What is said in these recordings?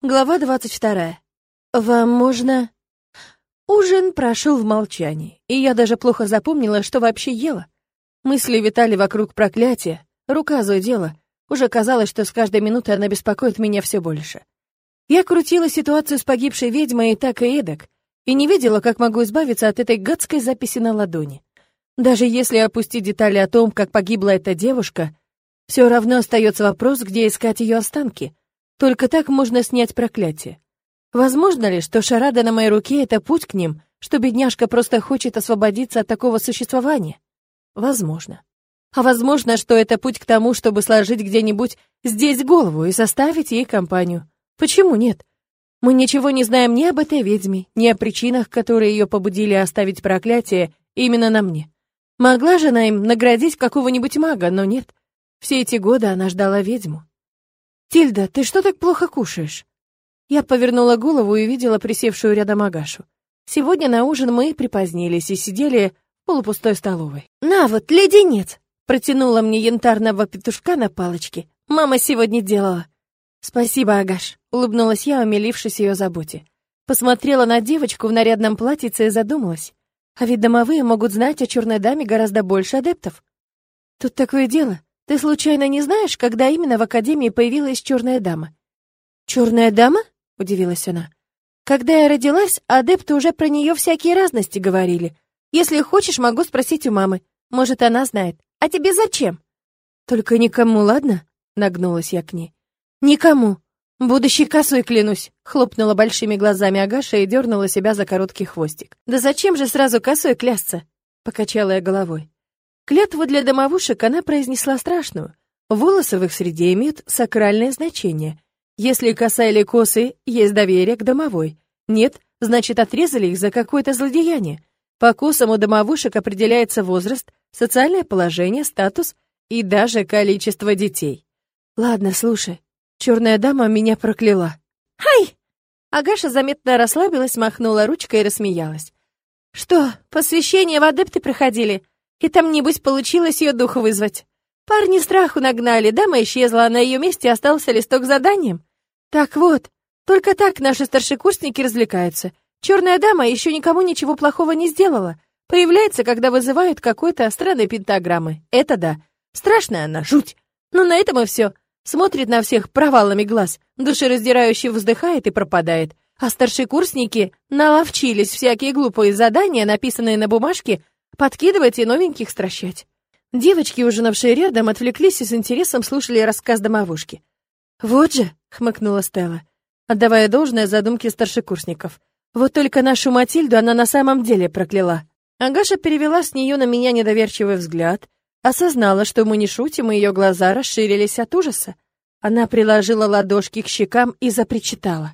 Глава двадцать вторая. Вам можно... Ужин прошел в молчании, и я даже плохо запомнила, что вообще ела. Мысли витали вокруг проклятия, рука зудела. Уже казалось, что с каждой минутой она беспокоит меня все больше. Я крутила ситуацию с погибшей ведьмой и так и эдак, и не видела, как могу избавиться от этой гадской записи на ладони. Даже если опустить детали о том, как погибла эта девушка, все равно остается вопрос, где искать ее останки — только так можно снять проклятие. Возможно ли, что шарада на моей руке — это путь к ним, что бедняжка просто хочет освободиться от такого существования? Возможно. А возможно, что это путь к тому, чтобы сложить где-нибудь здесь голову и составить ей компанию. Почему нет? Мы ничего не знаем ни об этой ведьме, ни о причинах, которые ее побудили оставить проклятие именно на мне. Могла же она им наградить какого-нибудь мага, но нет. Все эти годы она ждала ведьму. «Тильда, ты что так плохо кушаешь?» Я повернула голову и увидела присевшую рядом Агашу. Сегодня на ужин мы припозднились и сидели в полупустой столовой. «На вот, леденец!» Протянула мне янтарного петушка на палочке. «Мама сегодня делала». «Спасибо, Агаш», — улыбнулась я, умилившись ее заботе. Посмотрела на девочку в нарядном платьице и задумалась. А ведь домовые могут знать о черной даме гораздо больше адептов. Тут такое дело. Ты случайно не знаешь, когда именно в Академии появилась черная дама?» «Черная дама?» — удивилась она. «Когда я родилась, адепты уже про нее всякие разности говорили. Если хочешь, могу спросить у мамы. Может, она знает. А тебе зачем?» «Только никому, ладно?» — нагнулась я к ней. «Никому. Будущей косой клянусь!» — хлопнула большими глазами Агаша и дернула себя за короткий хвостик. «Да зачем же сразу косой клясться?» — покачала я головой. Клятву для домовушек она произнесла страшную. Волосы в их среде имеют сакральное значение. Если коса или косы, есть доверие к домовой. Нет, значит, отрезали их за какое-то злодеяние. По косам у домовушек определяется возраст, социальное положение, статус и даже количество детей. Ладно, слушай. Черная дама меня прокляла. Хай! Агаша заметно расслабилась, махнула ручкой и рассмеялась. Что, посвящение в адепты проходили? И там, небось, получилось ее духа вызвать. Парни страху нагнали, дама исчезла, а на ее месте остался листок с заданием. Так вот, только так наши старшекурсники развлекаются. Черная дама еще никому ничего плохого не сделала. Появляется, когда вызывают какой-то странной пентаграммы. Это да. Страшная она, жуть. Но на этом и все. Смотрит на всех провалами глаз, душераздирающе вздыхает и пропадает. А старшекурсники наловчились всякие глупые задания, написанные на бумажке, подкидывать и новеньких стращать. Девочки, ужинавшие рядом, отвлеклись и с интересом слушали рассказ домовушки. «Вот же», — хмыкнула Стелла, отдавая должное задумке старшекурсников. «Вот только нашу Матильду она на самом деле прокляла». Агаша перевела с нее на меня недоверчивый взгляд, осознала, что мы не шутим, и ее глаза расширились от ужаса. Она приложила ладошки к щекам и запричитала.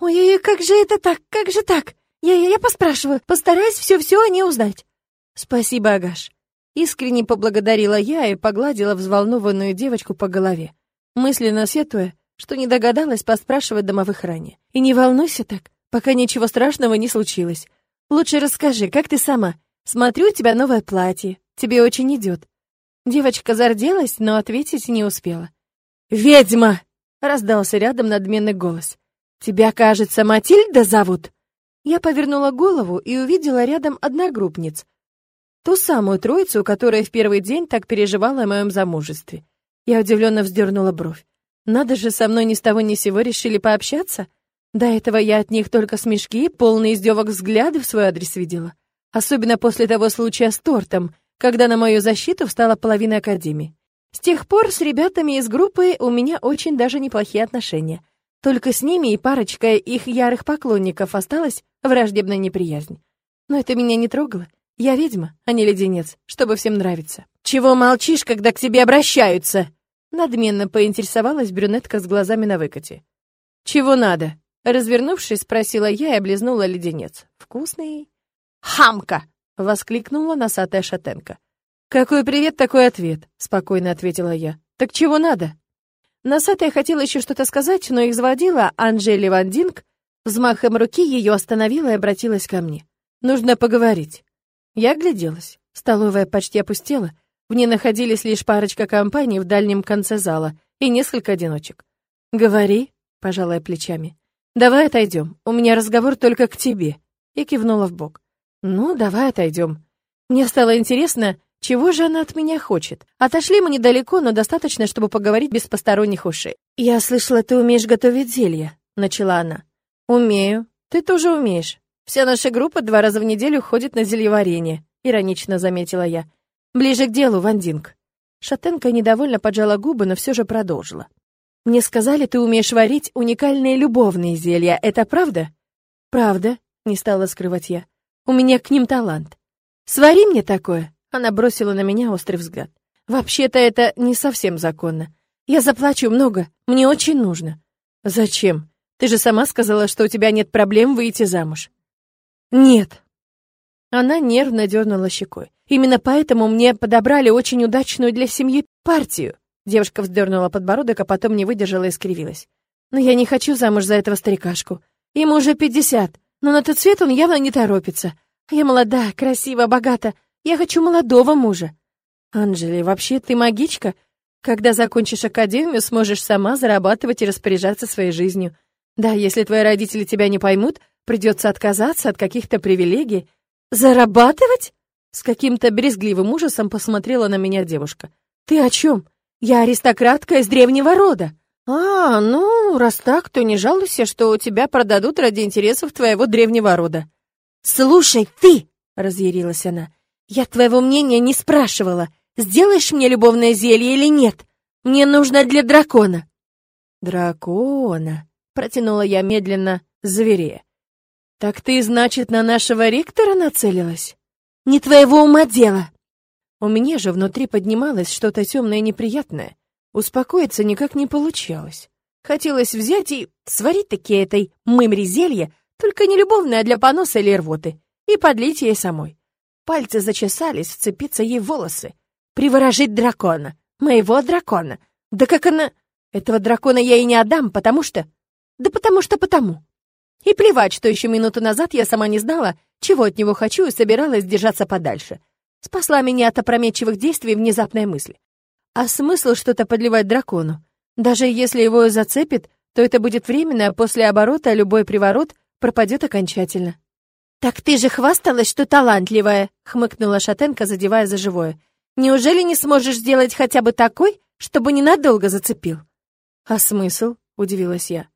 «Ой-ой-ой, как же это так? Как же так? Я-я, я поспрашиваю, постараюсь все-все о ней узнать». «Спасибо, Агаш». Искренне поблагодарила я и погладила взволнованную девочку по голове, мысленно сетуя, что не догадалась поспрашивать домовых ранее. «И не волнуйся так, пока ничего страшного не случилось. Лучше расскажи, как ты сама? Смотрю, у тебя новое платье, тебе очень идет». Девочка зарделась, но ответить не успела. «Ведьма!» — раздался рядом надменный голос. «Тебя, кажется, Матильда зовут?» Я повернула голову и увидела рядом одногруппниц, Ту самую троицу, которая в первый день так переживала о моем замужестве. Я удивленно вздернула бровь. Надо же, со мной ни с того ни сего решили пообщаться. До этого я от них только смешки, полные издевок взгляды в свой адрес видела. Особенно после того случая с тортом, когда на мою защиту встала половина академии. С тех пор с ребятами из группы у меня очень даже неплохие отношения. Только с ними и парочка их ярых поклонников осталась враждебная неприязнь. Но это меня не трогало. Я ведьма, а не леденец, чтобы всем нравиться. Чего молчишь, когда к тебе обращаются? Надменно поинтересовалась брюнетка с глазами на выкате. Чего надо? Развернувшись, спросила я и облизнула леденец. Вкусный? Хамка! воскликнула носатая шатенка. Какой привет, такой ответ, спокойно ответила я. Так чего надо? Носатая хотела еще что-то сказать, но их заводила Анжели Вандинг, взмахом руки ее остановила и обратилась ко мне. Нужно поговорить. Я огляделась. Столовая почти опустела. В ней находились лишь парочка компаний в дальнем конце зала и несколько одиночек. «Говори», — пожалая плечами. Давай отойдем. У меня разговор только к тебе. И кивнула в бок. Ну, давай отойдем. Мне стало интересно, чего же она от меня хочет. Отошли мы недалеко, но достаточно, чтобы поговорить без посторонних ушей. Я слышала, ты умеешь готовить зелья, начала она. Умею. Ты тоже умеешь. Вся наша группа два раза в неделю ходит на зельеварение, иронично заметила я. Ближе к делу, Вандинг. Шатенка недовольно поджала губы, но все же продолжила. Мне сказали, ты умеешь варить уникальные любовные зелья. Это правда? Правда, не стала скрывать я. У меня к ним талант. Свари мне такое. Она бросила на меня острый взгляд. Вообще-то это не совсем законно. Я заплачу много, мне очень нужно. Зачем? Ты же сама сказала, что у тебя нет проблем выйти замуж. Нет. Она нервно дернула щекой. Именно поэтому мне подобрали очень удачную для семьи партию. Девушка вздернула подбородок, а потом не выдержала и скривилась. «Но я не хочу замуж за этого старикашку. Ему уже пятьдесят, но на тот свет он явно не торопится. Я молода, красива, богата. Я хочу молодого мужа». «Анжели, вообще ты магичка? Когда закончишь академию, сможешь сама зарабатывать и распоряжаться своей жизнью. Да, если твои родители тебя не поймут, придется отказаться от каких-то привилегий. Зарабатывать?» С каким-то брезгливым ужасом посмотрела на меня девушка. «Ты о чем? Я аристократка из древнего рода. А, ну, раз так, то не жалуйся, что тебя продадут ради интересов твоего древнего рода. Слушай, ты, разъярилась она. Я твоего мнения не спрашивала. Сделаешь мне любовное зелье или нет? Мне нужно для дракона. Дракона, протянула я медленно, зверея. Так ты, значит, на нашего ректора нацелилась? Не твоего ума дело. У меня же внутри поднималось что-то темное и неприятное. Успокоиться никак не получалось. Хотелось взять и сварить такие этой мымри зелье, только не любовное, а для поноса или рвоты, и подлить ей самой. Пальцы зачесались, вцепиться ей в волосы. Приворожить дракона. Моего дракона. Да как она... Этого дракона я и не отдам, потому что... Да потому что потому. И плевать, что еще минуту назад я сама не знала, чего от него хочу и собиралась держаться подальше. Спасла меня от опрометчивых действий внезапная мысль. А смысл что-то подливать дракону? Даже если его зацепит, то это будет временно, а после оборота любой приворот пропадет окончательно. «Так ты же хвасталась, что талантливая!» — хмыкнула Шатенка, задевая за живое. «Неужели не сможешь сделать хотя бы такой, чтобы ненадолго зацепил?» «А смысл?» — удивилась я.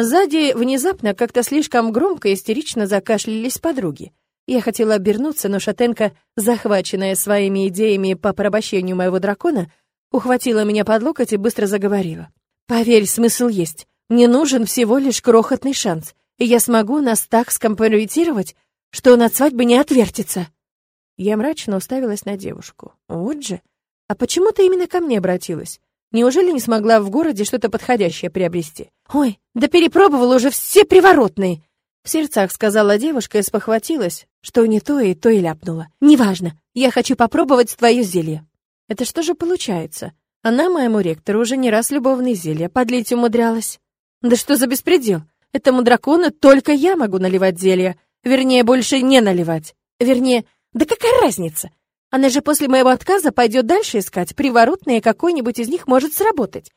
Сзади внезапно как-то слишком громко и истерично закашлялись подруги. Я хотела обернуться, но шатенка, захваченная своими идеями по порабощению моего дракона, ухватила меня под локоть и быстро заговорила. «Поверь, смысл есть. Мне нужен всего лишь крохотный шанс, и я смогу нас так скомпрометировать, что он от свадьбы не отвертится». Я мрачно уставилась на девушку. «Вот же! А почему ты именно ко мне обратилась? Неужели не смогла в городе что-то подходящее приобрести? Ой, да перепробовала уже все приворотные!» В сердцах сказала девушка и спохватилась, что не то и то и ляпнула. «Неважно, я хочу попробовать твое зелье». Это что же получается? Она моему ректору уже не раз любовные зелья подлить умудрялась. Да что за беспредел? Этому дракону только я могу наливать зелья. Вернее, больше не наливать. Вернее, да какая разница? Она же после моего отказа пойдет дальше искать приворотные, какой-нибудь из них может сработать.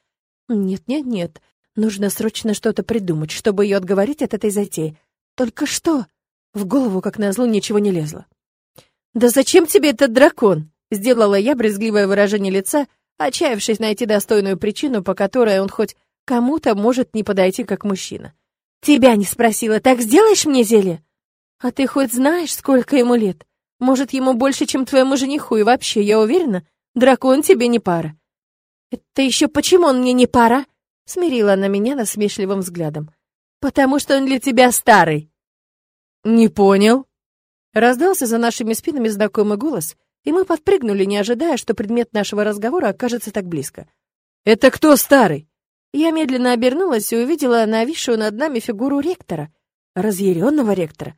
Нет-нет-нет, нужно срочно что-то придумать, чтобы ее отговорить от этой затеи. Только что? В голову, как назло, ничего не лезло. «Да зачем тебе этот дракон?» Сделала я брезгливое выражение лица, отчаявшись найти достойную причину, по которой он хоть кому-то может не подойти как мужчина. «Тебя не спросила, так сделаешь мне зелье?» «А ты хоть знаешь, сколько ему лет? Может, ему больше, чем твоему жениху, и вообще, я уверена, дракон тебе не пара». «Это еще почему он мне не пара?» Смирила она меня насмешливым взглядом. «Потому что он для тебя старый». «Не понял». Раздался за нашими спинами знакомый голос, и мы подпрыгнули, не ожидая, что предмет нашего разговора окажется так близко. «Это кто старый?» Я медленно обернулась и увидела нависшую над нами фигуру ректора, разъяренного ректора.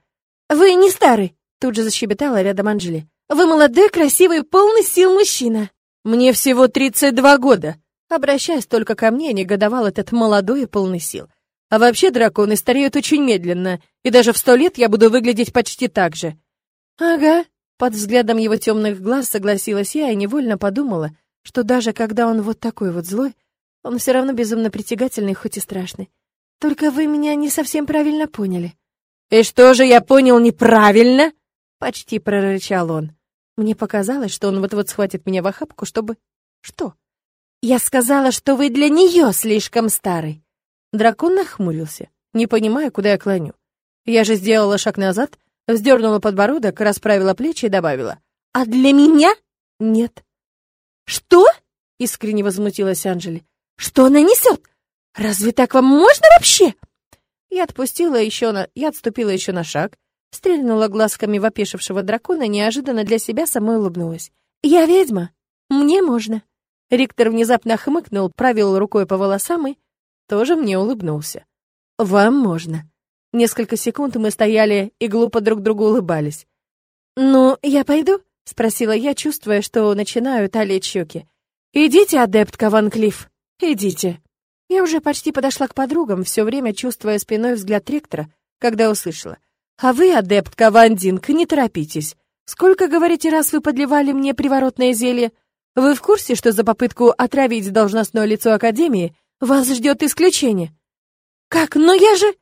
«Вы не старый!» — тут же защебетала рядом Анжели. «Вы молодой, красивый, полный сил мужчина!» «Мне всего тридцать два года!» Обращаясь только ко мне, негодовал этот молодой и полный сил. А вообще драконы стареют очень медленно, и даже в сто лет я буду выглядеть почти так же. Ага, под взглядом его темных глаз согласилась я и невольно подумала, что даже когда он вот такой вот злой, он все равно безумно притягательный, хоть и страшный. Только вы меня не совсем правильно поняли. И что же я понял неправильно? Почти прорычал он. Мне показалось, что он вот-вот схватит меня в охапку, чтобы... Что? Я сказала, что вы для нее слишком старый. Дракон нахмурился, не понимая, куда я клоню. Я же сделала шаг назад, вздернула подбородок, расправила плечи и добавила. «А для меня? Нет». «Что?» — искренне возмутилась Анжели. «Что она несет? Разве так вам можно вообще?» Я отпустила еще на... Я отступила еще на шаг, стрельнула глазками в опешившего дракона, неожиданно для себя самой улыбнулась. «Я ведьма. Мне можно». Риктор внезапно хмыкнул, правил рукой по волосам и тоже мне улыбнулся. «Вам можно». Несколько секунд мы стояли и глупо друг другу улыбались. «Ну, я пойду?» — спросила я, чувствуя, что начинаю талить щеки. «Идите, адепт Ван Клифф, идите». Я уже почти подошла к подругам, все время чувствуя спиной взгляд ректора, когда услышала. «А вы, адепт Ван Динг, не торопитесь. Сколько, говорите, раз вы подливали мне приворотное зелье? Вы в курсе, что за попытку отравить должностное лицо Академии вас ждет исключение?» «Как? Но я же...»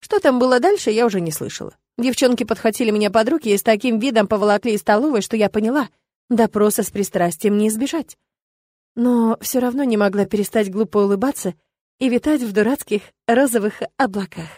Что там было дальше, я уже не слышала. Девчонки подхватили меня под руки и с таким видом поволокли из столовой, что я поняла, допроса с пристрастием не избежать но все равно не могла перестать глупо улыбаться и витать в дурацких розовых облаках.